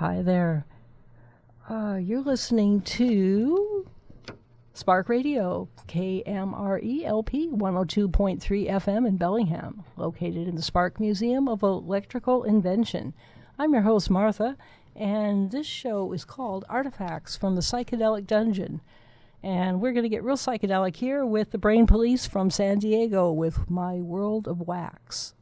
Hi there. Uh, you're listening to Spark Radio, KMRELP 102.3 FM in Bellingham, located in the Spark Museum of Electrical Invention. I'm your host, Martha, and this show is called Artifacts from the Psychedelic Dungeon. And we're going to get real psychedelic here with the Brain Police from San Diego with My World of Wax.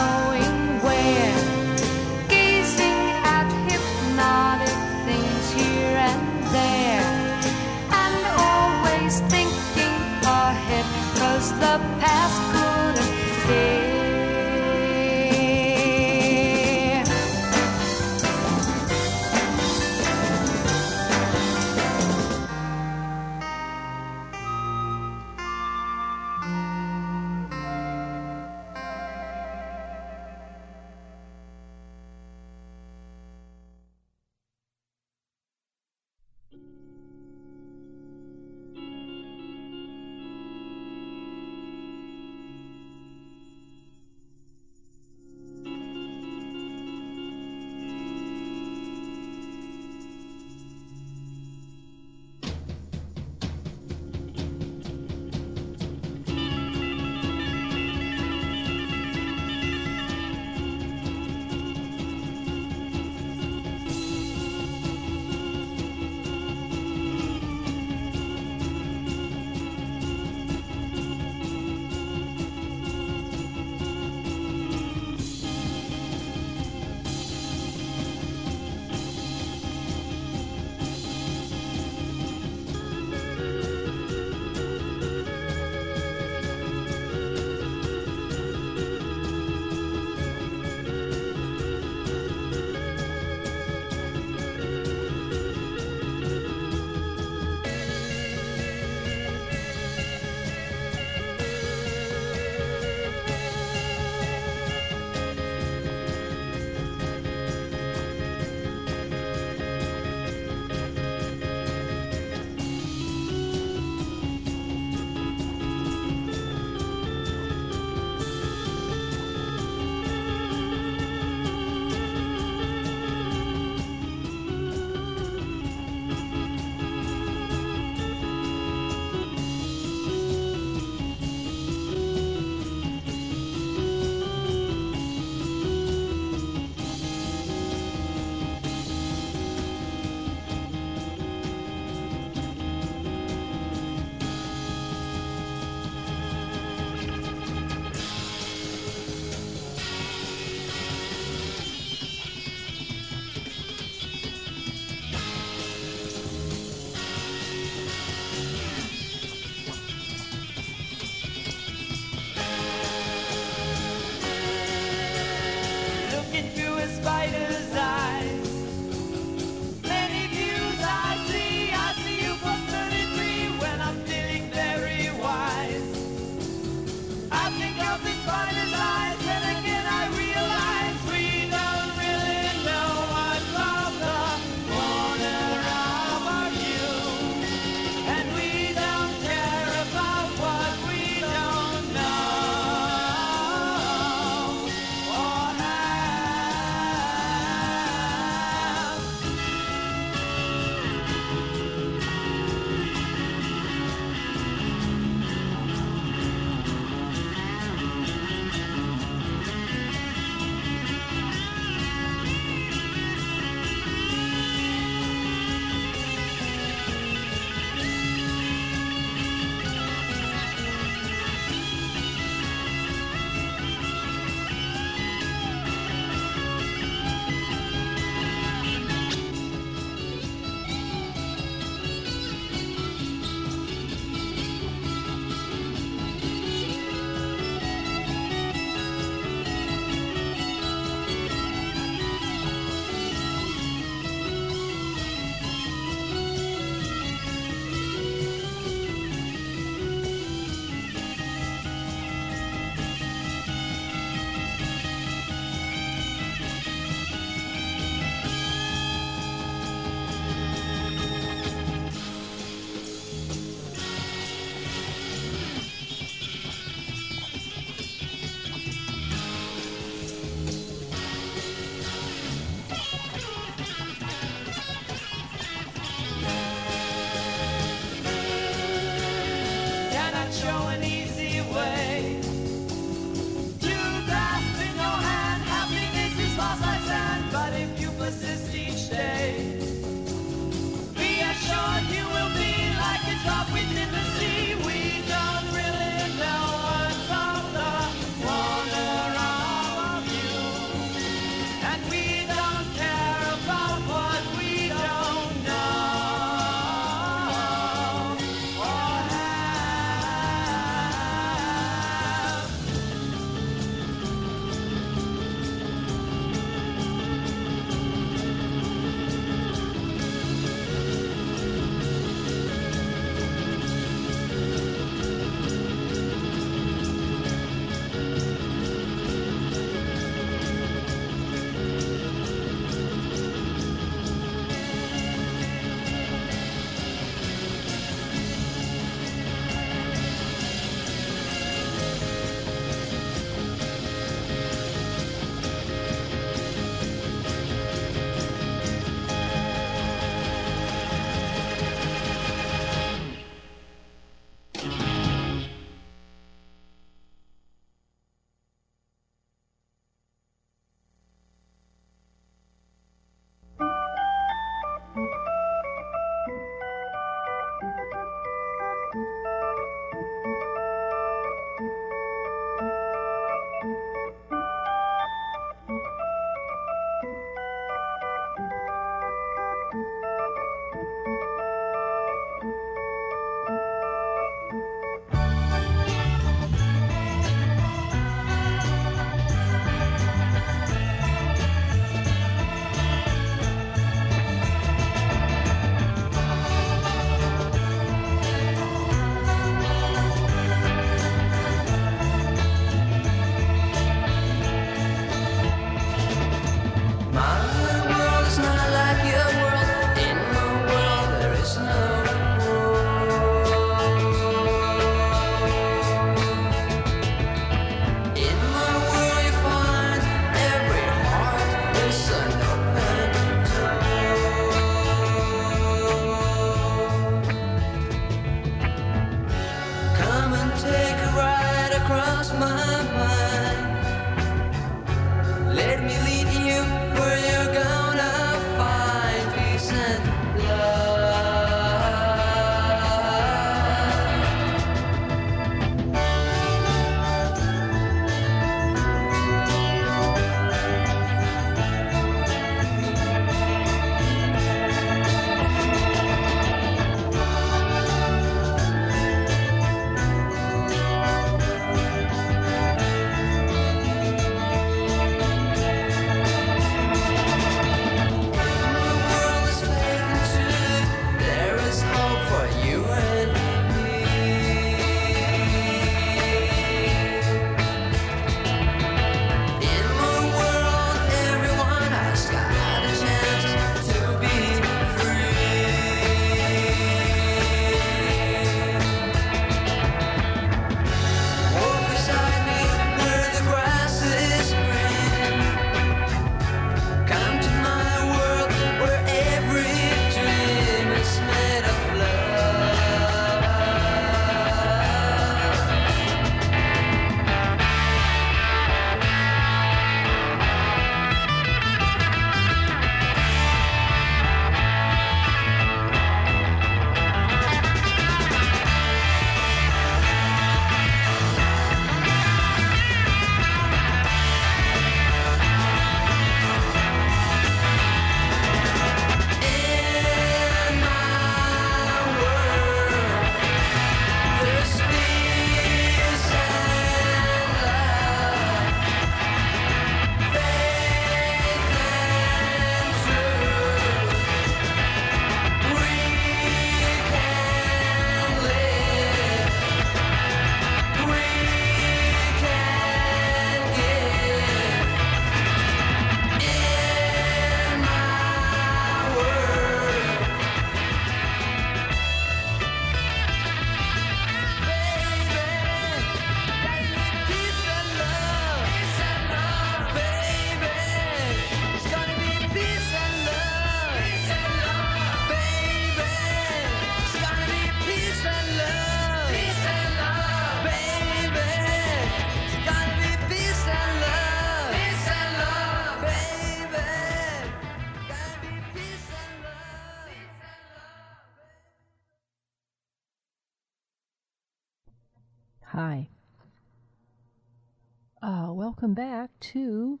Welcome back to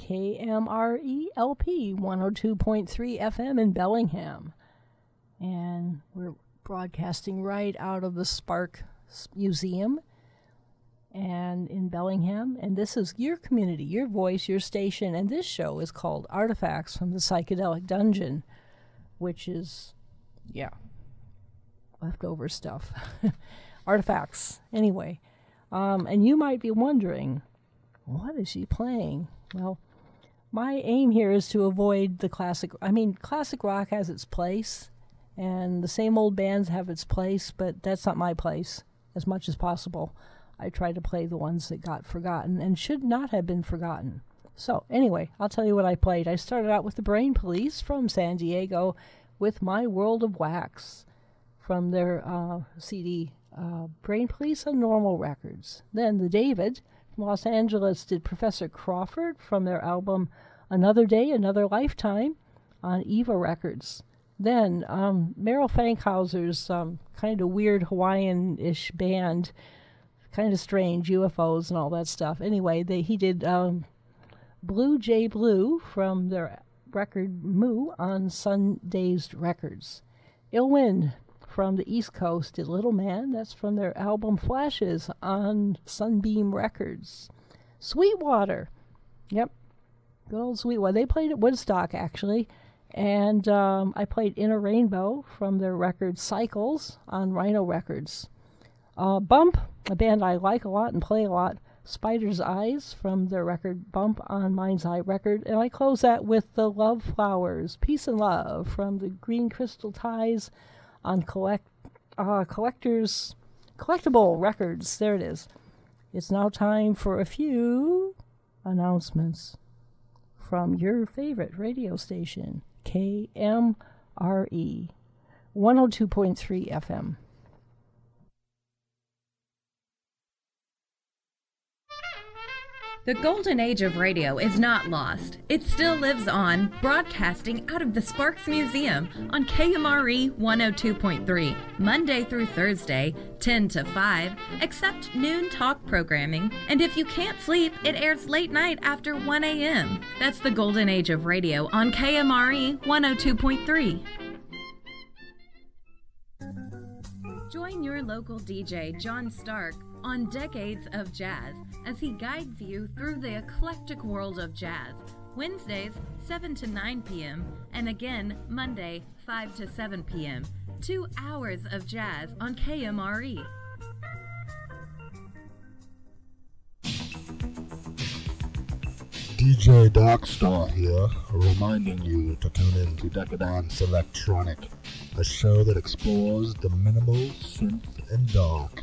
KMRE LP 102.3 FM in Bellingham. And we're broadcasting right out of the Spark Museum and in Bellingham. And this is your community, your voice, your station. And this show is called Artifacts from the Psychedelic Dungeon, which is, yeah, leftover stuff. Artifacts, anyway. Um, and you might be wondering, what is she playing? Well, my aim here is to avoid the classic. I mean, classic rock has its place, and the same old bands have its place, but that's not my place as much as possible. I try to play the ones that got forgotten and should not have been forgotten. So, anyway, I'll tell you what I played. I started out with the Brain Police from San Diego with My World of Wax from their uh, CD uh, Brain Police on Normal Records. Then the David from Los Angeles did Professor Crawford from their album Another Day, Another Lifetime on Eva Records. Then um, Merrell Fankhauser's um, kind of weird Hawaiian ish band, kind of strange, UFOs and all that stuff. Anyway, they, he did um, Blue Jay Blue from their record Mu on Sundazed Records. Ill Wind from the East Coast did Little Man. That's from their album Flashes on Sunbeam Records. Sweetwater. Yep. Good old Sweetwater. They played at Woodstock, actually. And um, I played Inner Rainbow from their record Cycles on Rhino Records. Uh, Bump, a band I like a lot and play a lot. Spider's Eyes from their record Bump on Mind's Eye Record. And I close that with The Love Flowers, Peace and Love from the Green Crystal Ties on collect uh, collectors collectible records. There it is. It's now time for a few announcements from your favorite radio station, KMRE 102.3 FM. The golden age of radio is not lost. It still lives on, broadcasting out of the Sparks Museum on KMRE 102.3, Monday through Thursday, 10 to 5, except noon talk programming. And if you can't sleep, it airs late night after 1 a.m. That's the golden age of radio on KMRE 102.3. Join your local DJ, John Stark, on Decades of Jazz as he guides you through the eclectic world of jazz. Wednesdays, 7 to 9 p.m., and again Monday, 5 to 7 p.m. Two hours of jazz on KMRE. DJ Darkstar here, reminding you to tune in to Decadence Electronic, a show that explores the minimal, synth, and dark.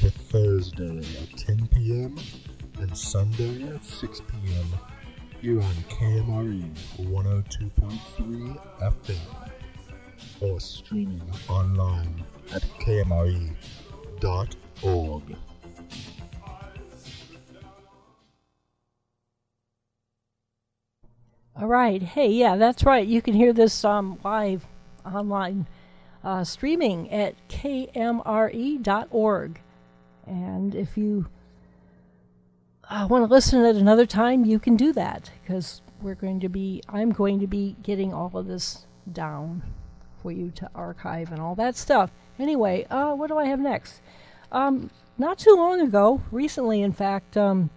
Thursday at 10 p.m. and Sunday at 6 p.m. here on KMRE 102.3 FM or streaming online at kmre.org. All right. Hey, yeah, that's right. You can hear this um, live online uh, streaming at kmre.org. And if you uh, want to listen at another time, you can do that because we're going to be, I'm going to be getting all of this down for you to archive and all that stuff. Anyway, uh, what do I have next? Um, not too long ago, recently, in fact, um,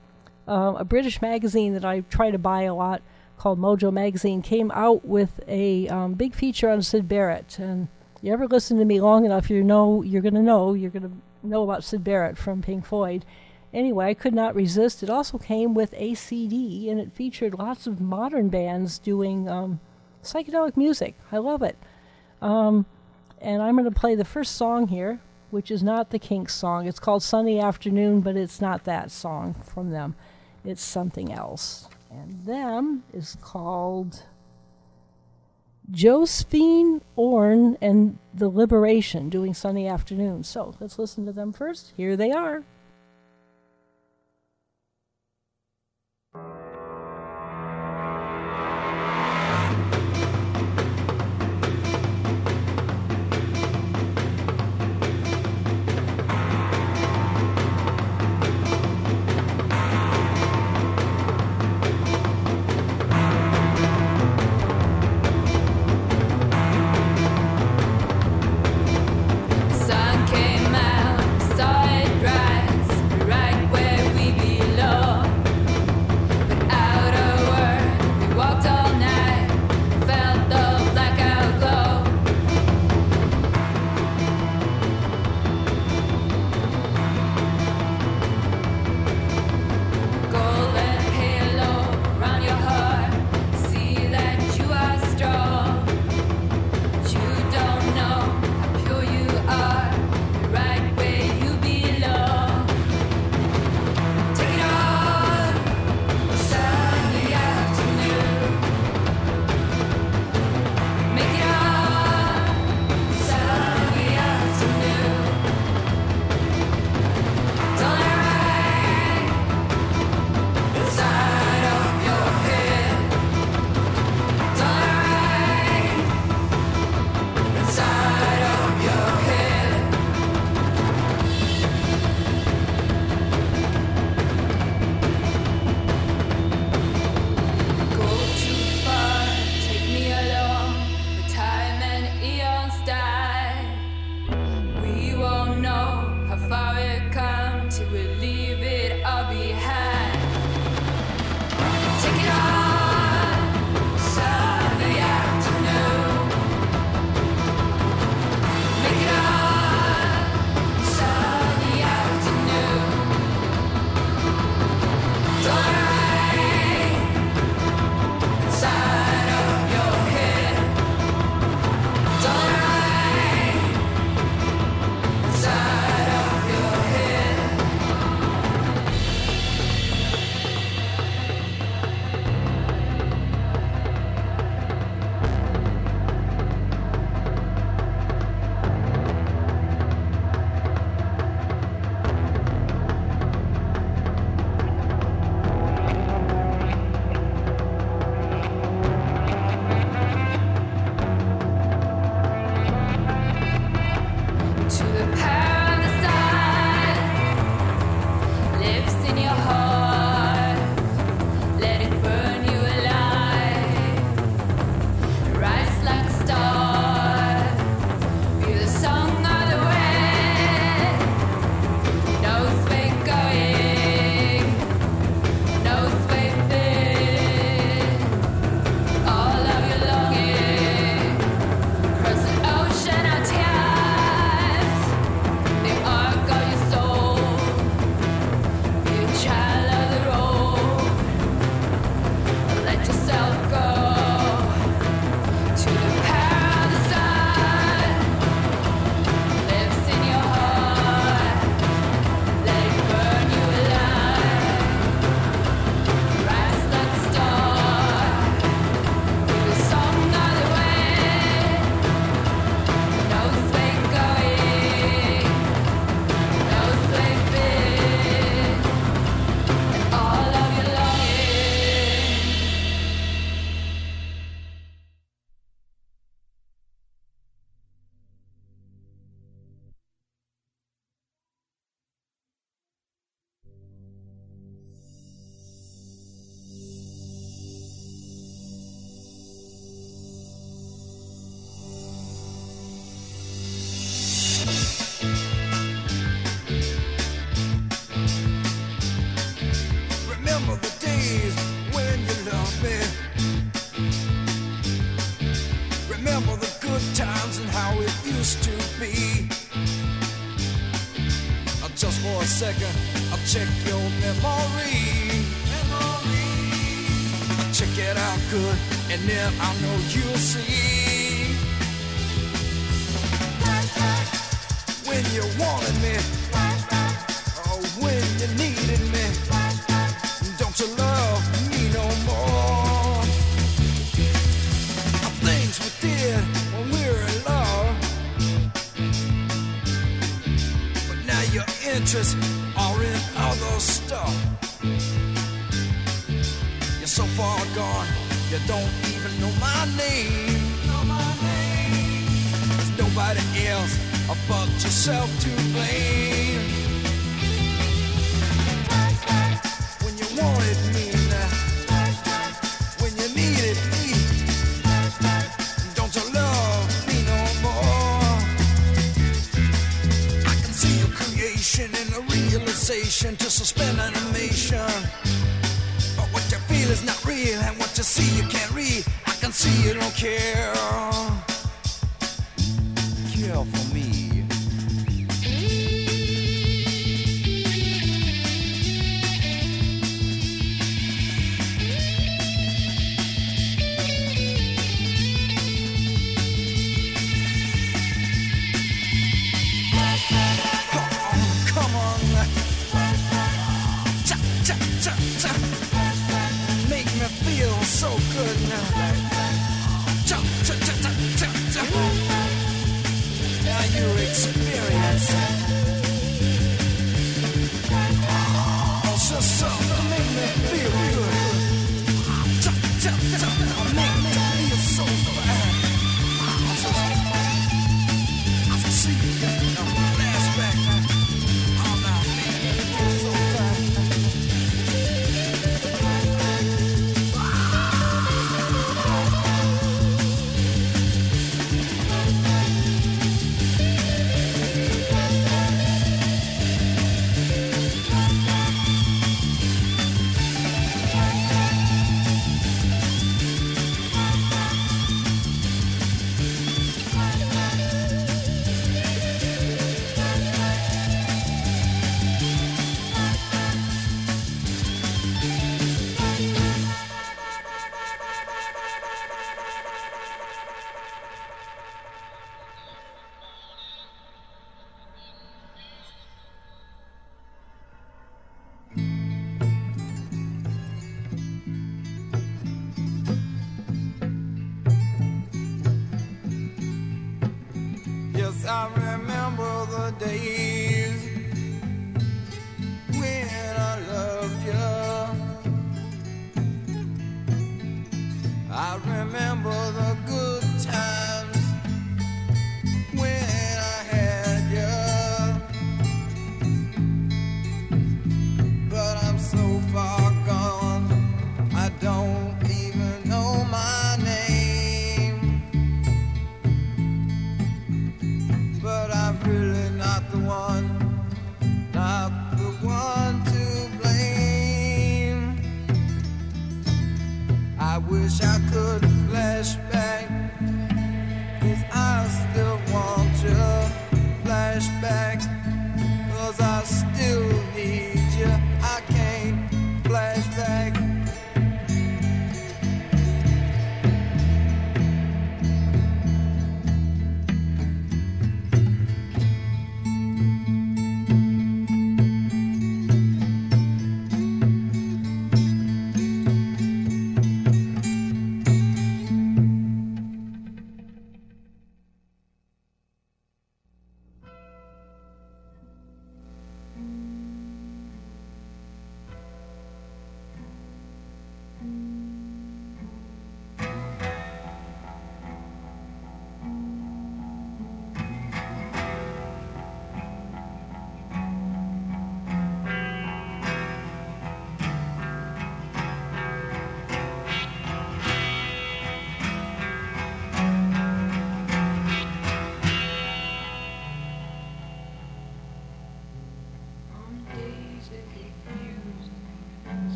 uh, a British magazine that I try to buy a lot called Mojo Magazine came out with a um, big feature on Syd Barrett. And you ever listen to me long enough, you know you're going to know you're going to know about Syd Barrett from Pink Floyd. Anyway, I could not resist. It also came with a CD, and it featured lots of modern bands doing um, psychedelic music. I love it. Um, and I'm going to play the first song here, which is not the Kinks song. It's called Sunday Afternoon, but it's not that song from them. It's something else. And them is called Josefin Öhrn and the Liberation doing Sunday Afternoon. So let's listen to them first. Here they are. Good, and then I know you'll see.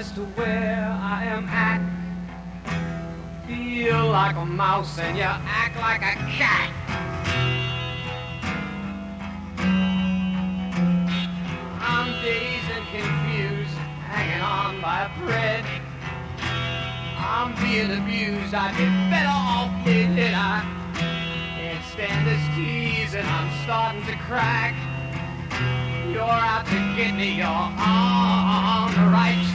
As to where I am at. Feel like a mouse and you act like a cat. I'm dazed and confused, hanging on by a thread. I'm being abused, I'd be better off dead. I can't stand this tease and I'm starting to crack. You're out to get me, you're on the right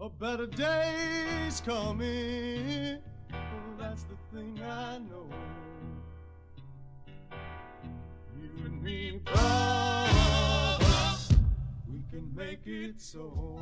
A better day's coming. Oh, that's the thing I know. You and me, brother, we can make it so.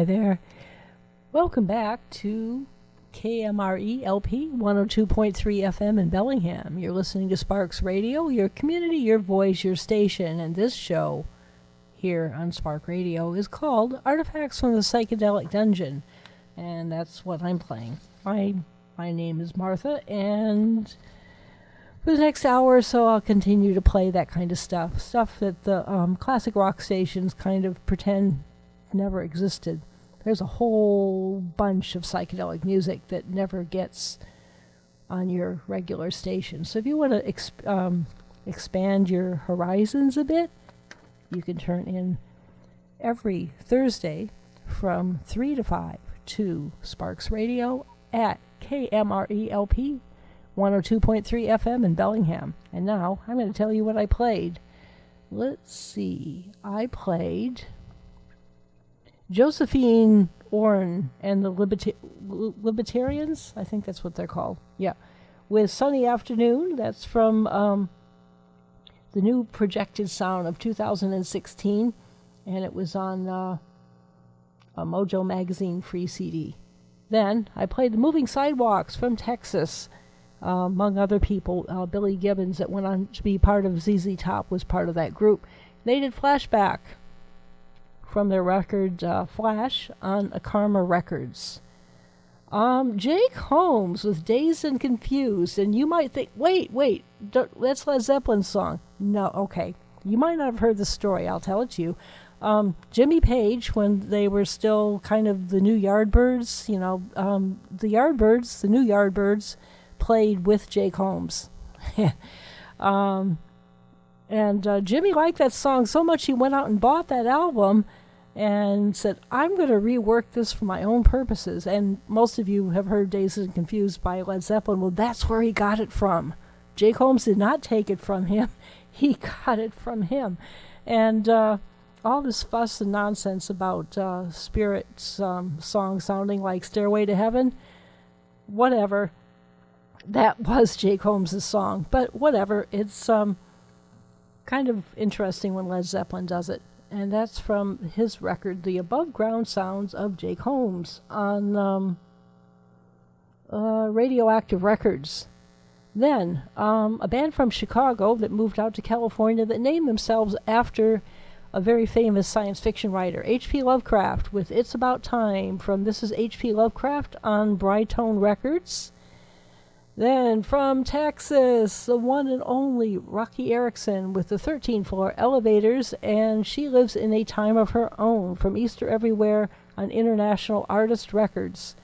Hi there. Welcome back to KMRE LP 102.3 FM in Bellingham. You're listening to Sparks Radio, your community, your voice, your station, and this show here on Spark Radio is called Artifacts from the Psychedelic Dungeon, and that's what I'm playing. my my name is Martha, and for the next hour or so, I'll continue to play that kind of stuff, stuff that the um, classic rock stations kind of pretend never existed. There's a whole bunch of psychedelic music that never gets on your regular station. So if you want to exp- um, expand your horizons a bit, you can turn in every Thursday from 3 to 5 to Sparks Radio at KMRELP 102.3 FM in Bellingham. And now I'm going to tell you what I played. Let's see. I played Josefin Öhrn and the Liberta- Libertarians. I think that's what they're called. Yeah. With Sunny Afternoon. That's from um, the new projected sound of 2016. And it was on uh, a Mojo Magazine free CD. Then I played the Moving Sidewalks from Texas, uh, among other people. Uh, Billy Gibbons, that went on to be part of ZZ Top, was part of that group. They did Flashback from their record uh, Flash on Akarma Records. Um, Jake Holmes with Dazed and Confused, and you might think, wait, wait, that's Led Zeppelin's song. No, okay. You might not have heard the story. I'll tell it to you. Um, Jimmy Page, when they were still kind of the new Yardbirds, you know, um, the Yardbirds, the new Yardbirds, played with Jake Holmes. um, and uh, Jimmy liked that song so much he went out and bought that album and said, I'm going to rework this for my own purposes. And most of you have heard Dazed and Confused by Led Zeppelin. Well, that's where he got it from. Jake Holmes did not take it from him, he got it from him. And uh, all this fuss and nonsense about uh, Spirit's um, song sounding like Stairway to Heaven, whatever. That was Jake Holmes' song, but whatever. It's um, kind of interesting when Led Zeppelin does it. And that's from his record, The Above Ground Sounds of Jake Holmes, on um, uh, Radioactive Records. Then, um, a band from Chicago that moved out to California that named themselves after a very famous science fiction writer, H.P. Lovecraft, with It's About Time from This is H.P. Lovecraft on Brightone Records. Then from Texas, the one and only Roky Erickson with the 13th floor elevators, and she lives in a time of her own from Easter Everywhere on International Artist Records.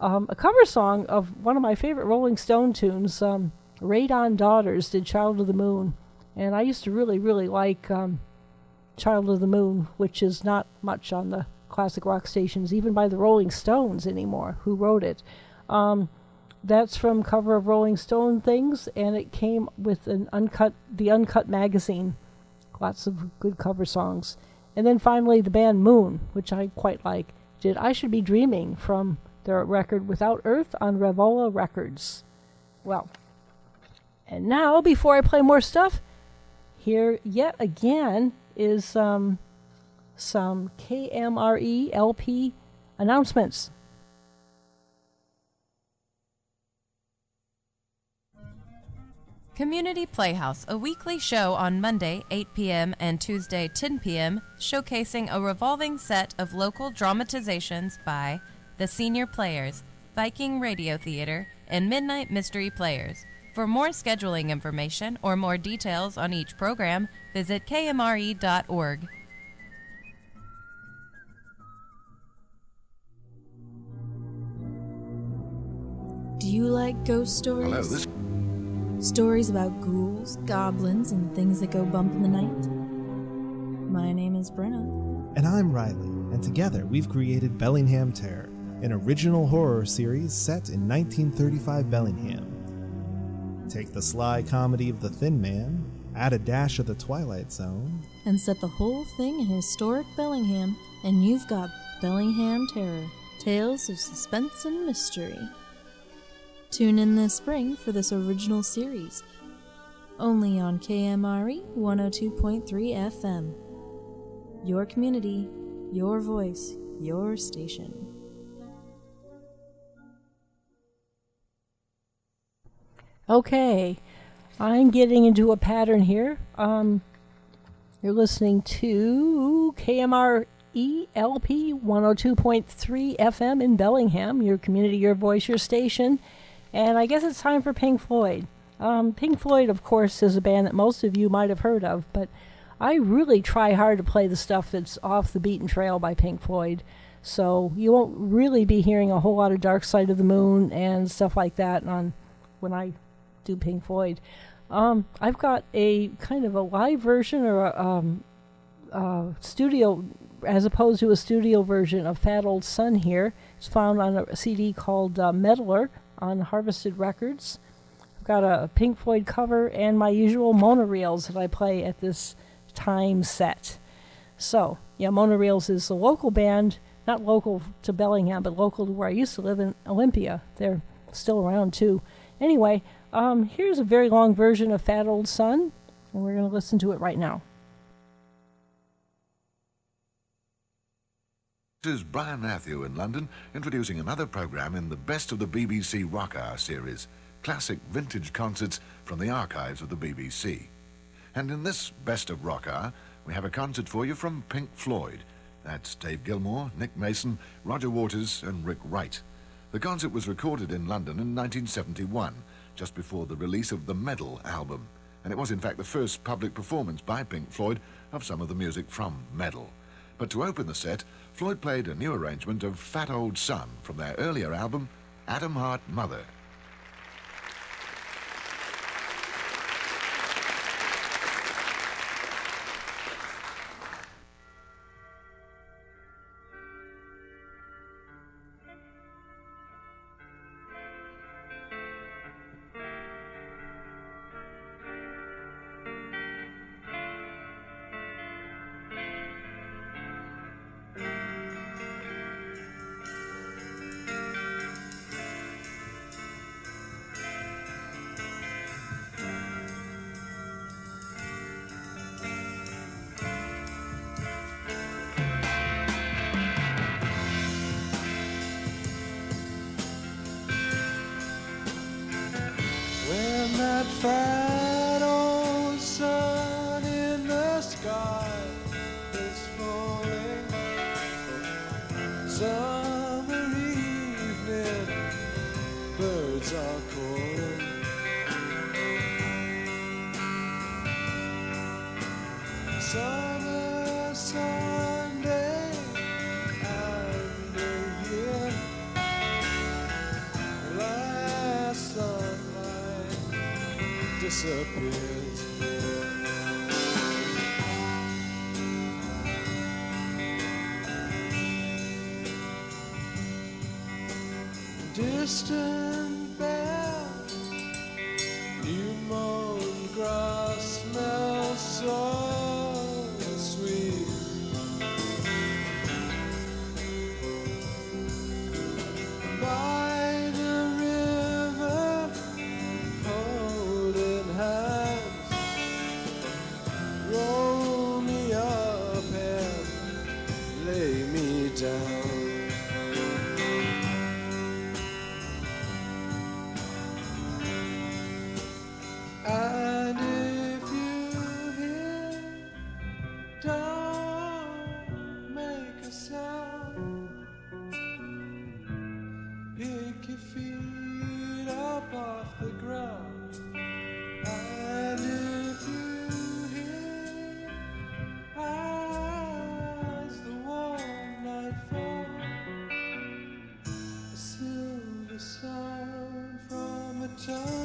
Um, a cover song of one of my favorite Rolling Stone tunes, um, Radon Daughters, did Child of the Moon. And I used to really, really like um, Child of the Moon, which is not much on the classic rock stations, even by the Rolling Stones anymore, who wrote it. Um, that's from cover of Rolling Stone things, and it came with an uncut, the Uncut magazine. Lots of good cover songs, and then finally the band Moon, which I quite like, did "I Should Be Dreaming" from their record "Without Earth" on Revola Records. Well, and now before I play more stuff, here yet again is um, some KMRE LP announcements. Community Playhouse, a weekly show on Monday, 8 p.m., and Tuesday, 10 p.m., showcasing a revolving set of local dramatizations by the Senior Players, Viking Radio Theater, and Midnight Mystery Players. For more scheduling information or more details on each program, visit kmre.org. Do you like ghost stories? Hello, this- Stories about ghouls, goblins, and things that go bump in the night? My name is Brenna. And I'm Riley, and together we've created Bellingham Terror, an original horror series set in 1935 Bellingham. Take the sly comedy of The Thin Man, add a dash of The Twilight Zone, And set the whole thing in historic Bellingham, and you've got Bellingham Terror Tales of Suspense and Mystery. Tune in this spring for this original series, only on KMRE 102.3 FM. Your community, your voice, your station. Okay, I'm getting into a pattern here. Um, you're listening to KMRE KMRELP 102.3 FM in Bellingham, your community, your voice, your station. And I guess it's time for Pink Floyd. Um, Pink Floyd, of course, is a band that most of you might have heard of, but I really try hard to play the stuff that's off the beaten trail by Pink Floyd. So you won't really be hearing a whole lot of Dark Side of the Moon and stuff like that on when I do Pink Floyd. Um, I've got a kind of a live version or a um, studio, as opposed to a studio version of Fat Old Sun here. It's found on a CD called uh, Meddler on Harvested Records. I've got a Pink Floyd cover and my usual monoreels that I play at this time set. So, yeah, Monoreels is a local band, not local to Bellingham, but local to where I used to live in Olympia. They're still around too. Anyway, um, here's a very long version of Fat Old Sun, and we're going to listen to it right now. This is Brian Matthew in London, introducing another program in the Best of the BBC Rock Hour series, classic vintage concerts from the archives of the BBC. And in this Best of Rock Hour, we have a concert for you from Pink Floyd. That's Dave Gilmour, Nick Mason, Roger Waters, and Rick Wright. The concert was recorded in London in 1971, just before the release of the Meddle album, and it was in fact the first public performance by Pink Floyd of some of the music from Meddle. But to open the set, Floyd played a new arrangement of Fat Old Sun from their earlier album, Atom Heart Mother. From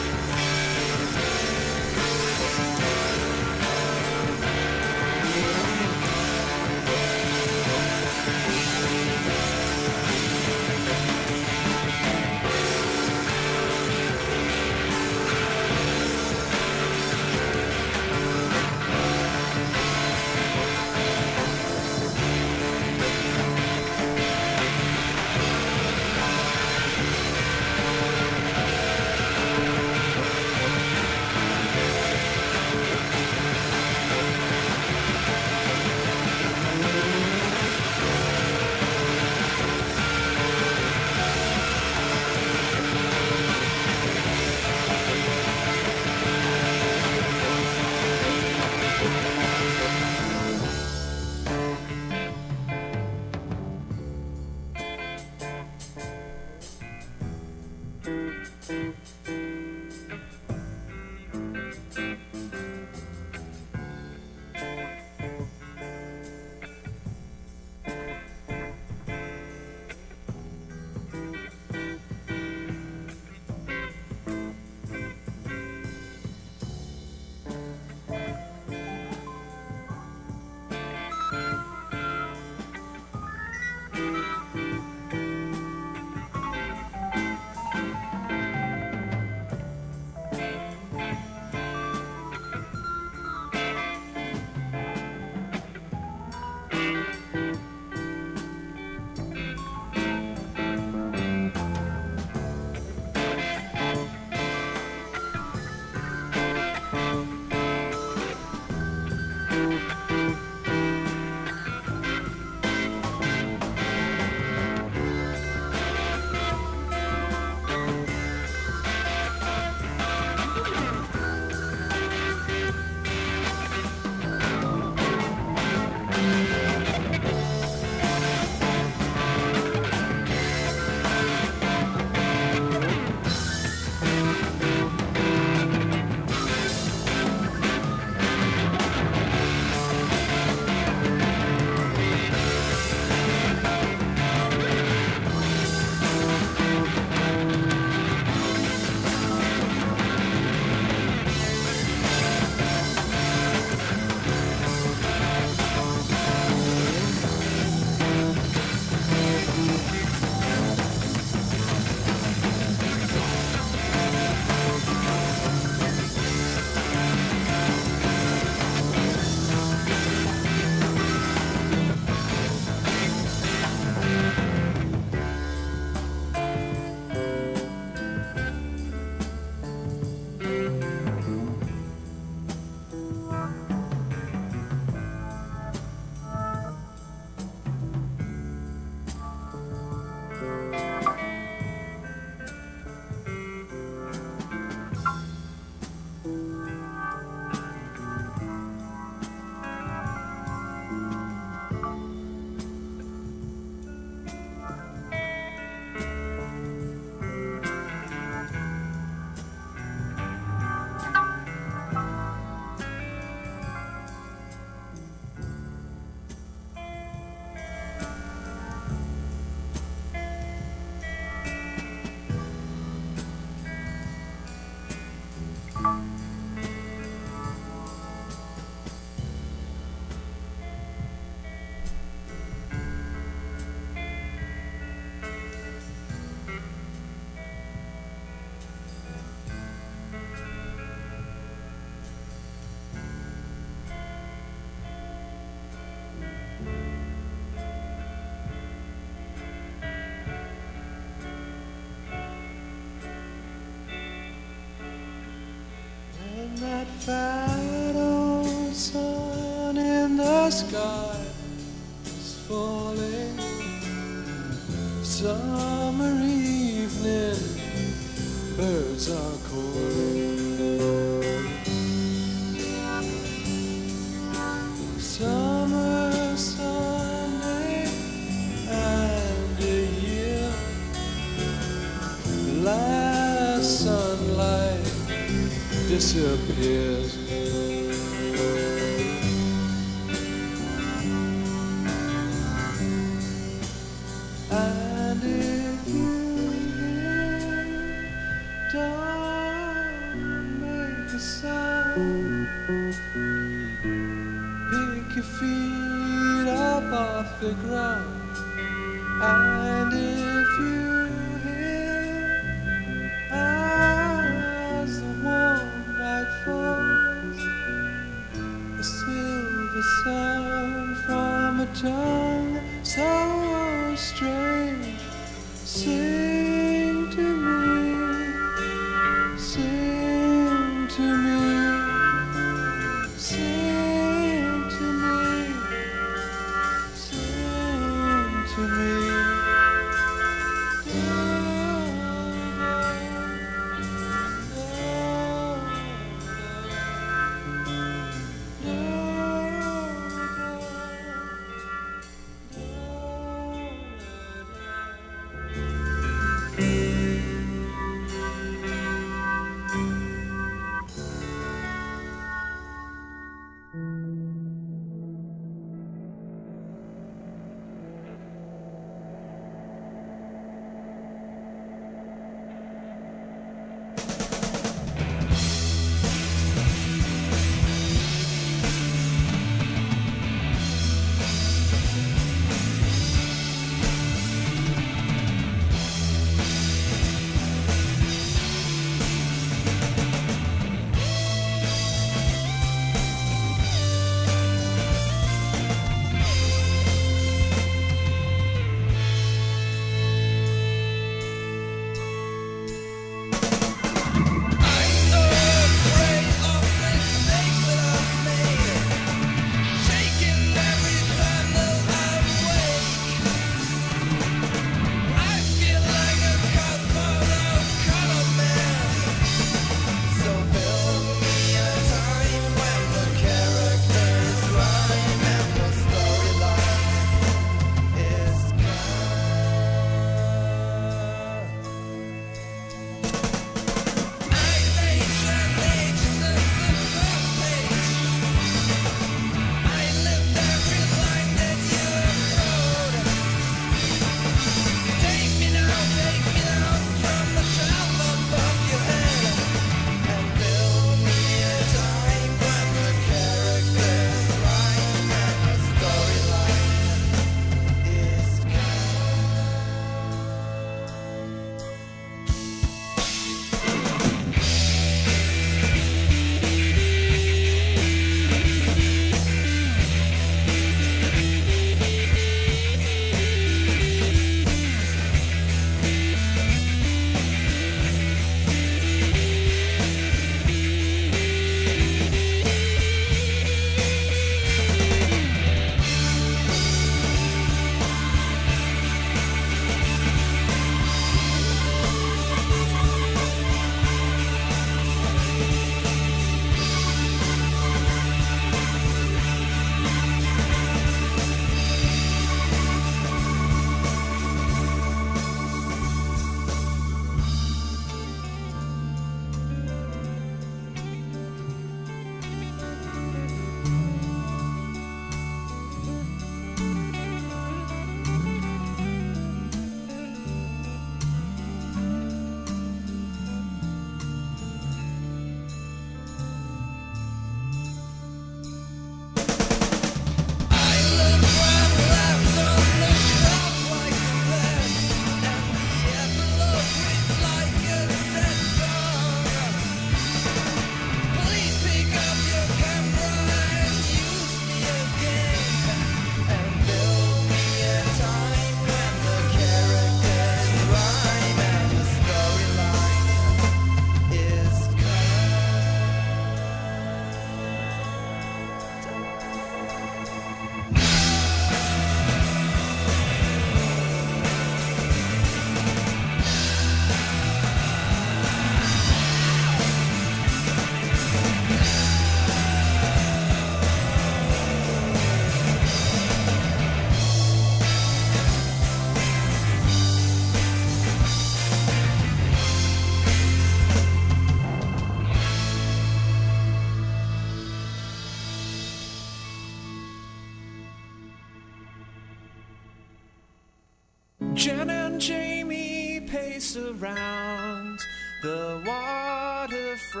Jen and Jamie pace around the waterfront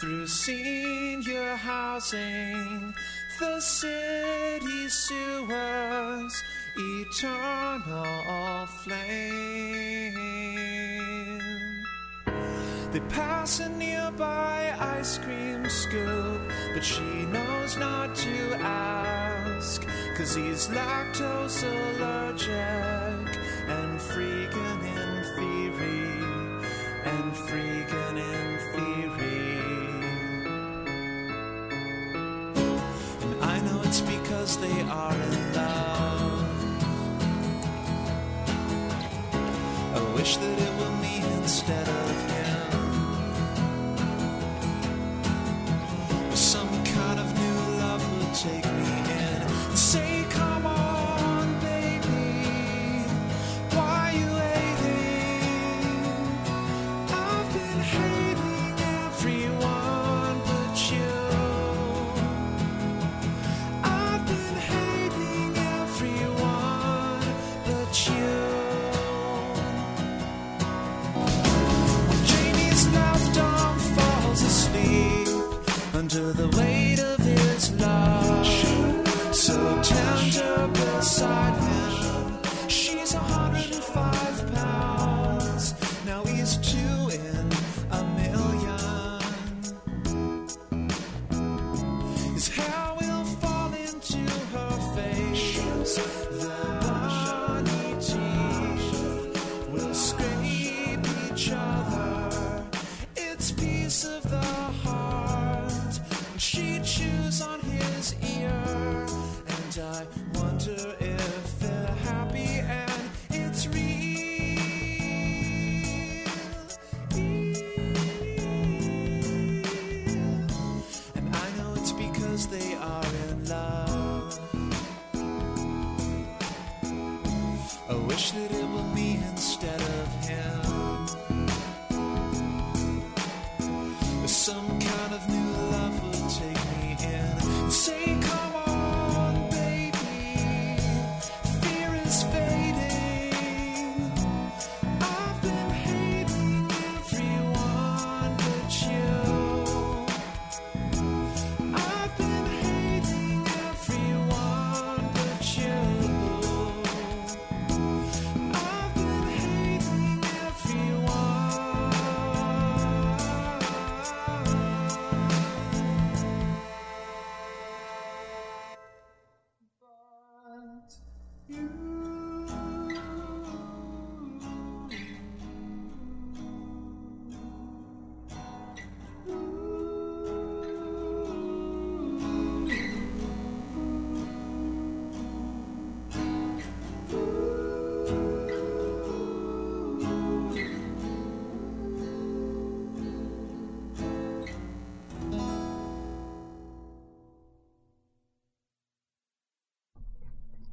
through senior housing, the city sewers, eternal flame. They pass a nearby ice cream scoop, but she knows not to ask. Cause he's lactose allergic and freaking in theory, and freaking in theory. And I know it's because they are in love. I wish that it were me instead of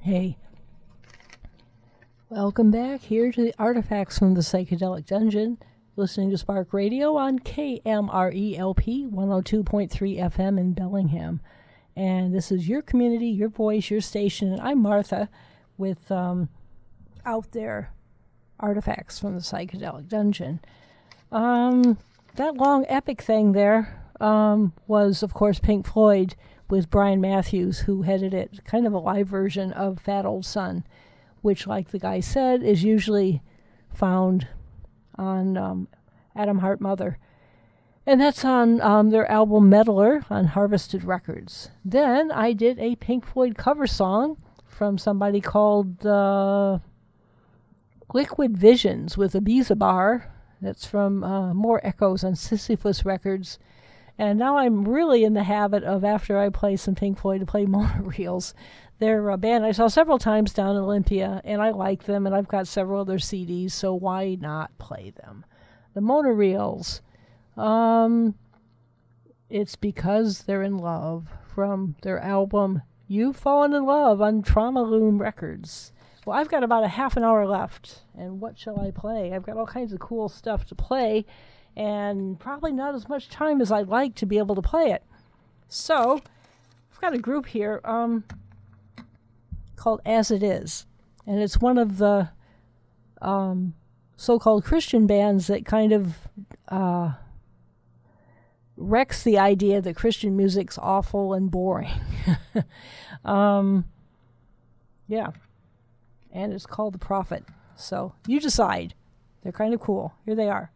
Hey. Welcome back here to the Artifacts from the Psychedelic Dungeon. Listening to Spark Radio on KMRELP 102.3 FM in Bellingham. And this is your community, your voice, your station. And I'm Martha with um, Out There Artifacts from the Psychedelic Dungeon. Um, that long epic thing there um, was, of course, Pink Floyd with Brian Matthews, who headed it, kind of a live version of Fat Old Sun, which, like the guy said, is usually found on um, Atom Heart Mother. And that's on um, their album Meddler on Harvested Records. Then I did a Pink Floyd cover song from somebody called uh, Liquid Visions with Ibiza Bar. That's from uh, More Echoes on Sisyphus Records. And now I'm really in the habit of, after I play some Pink Floyd, to play monoreels. They're a band I saw several times down in Olympia, and I like them, and I've got several other CDs, so why not play them? The monoreels, um, it's because they're in love from their album You've Fallen in Love on Trauma Loom Records. Well, I've got about a half an hour left, and what shall I play? I've got all kinds of cool stuff to play, and probably not as much time as I'd like to be able to play it. So, I've got a group here um, called As It Is, and it's one of the um, so-called Christian bands that kind of uh, wrecks the idea that Christian music's awful and boring. um, yeah, and it's called The Prophet. So you decide. They're kind of cool. Here they are.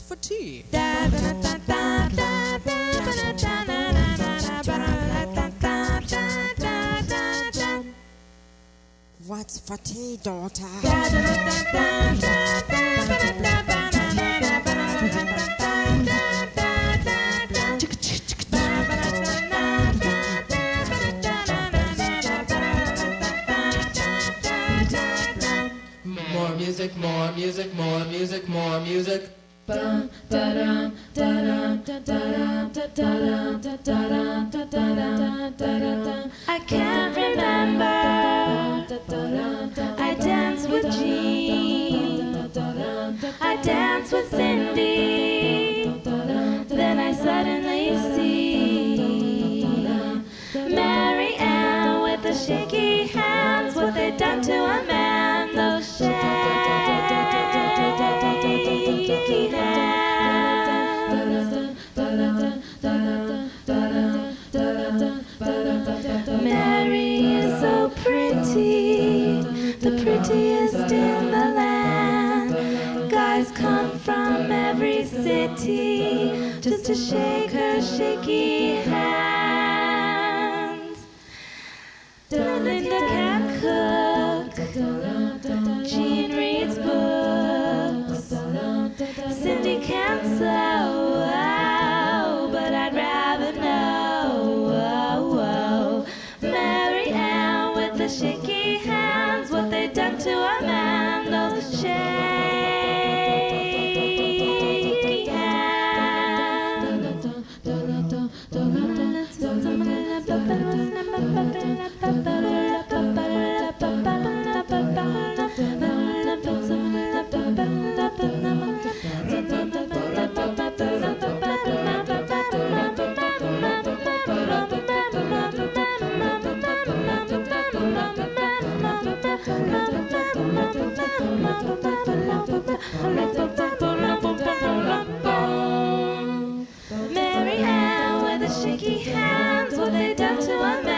For tea? hands what they dealt to a man.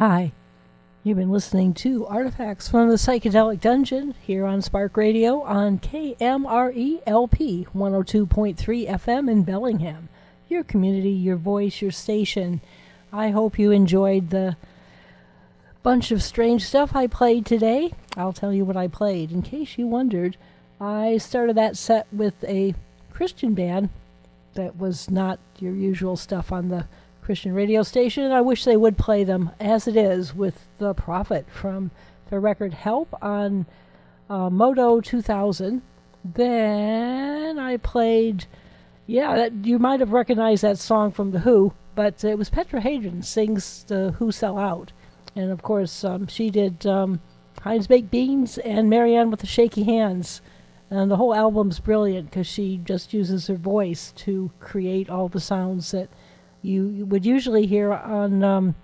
Hi. You've been listening to Artifacts from the Psychedelic Dungeon here on Spark Radio on KMRE LP 102.3 FM in Bellingham. Your community, your voice, your station. I hope you enjoyed the bunch of strange stuff I played today. I'll tell you what I played. In case you wondered, I started that set with a Christian band that was not your usual stuff on the Christian radio station, and I wish they would play them as it is with The Prophet from their record Help on uh, Moto 2000. Then I played, yeah, that, you might have recognized that song from The Who, but it was Petra Haden sings The Who Sell Out. And of course, um, she did um, Heinz Baked Beans and Mary Anne with the Shaky Hands. And the whole album's brilliant because she just uses her voice to create all the sounds that you, would usually hear on um,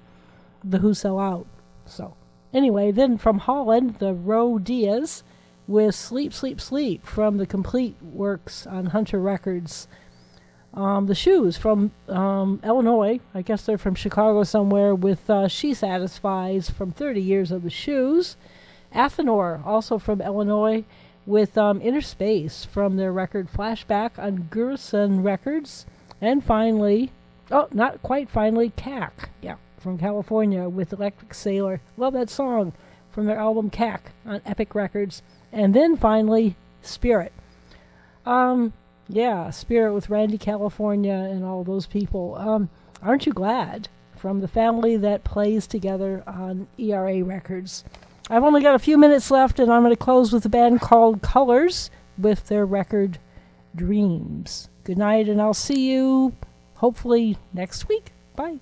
The Who Sell Out. So, anyway, then from Holland, the Ro Diaz with Sleep, Sleep, Sleep from the complete works on Hunter Records. Um, the Shoes from um, Illinois, I guess they're from Chicago somewhere, with uh, She Satisfies from 30 Years of the Shoes. Athenor, also from Illinois, with um, Inner Space from their record Flashback on Gurson Records. And finally, oh, not quite finally, Kak, yeah, from California with Electric Sailor. Love that song from their album Kak on Epic Records. And then finally, Spirit. Um, yeah, Spirit with Randy California and all those people. Um, aren't you glad? From the family that plays together on ERA Records. I've only got a few minutes left, and I'm going to close with a band called Colors with their record Dreams. Good night, and I'll see you hopefully next week. Bye.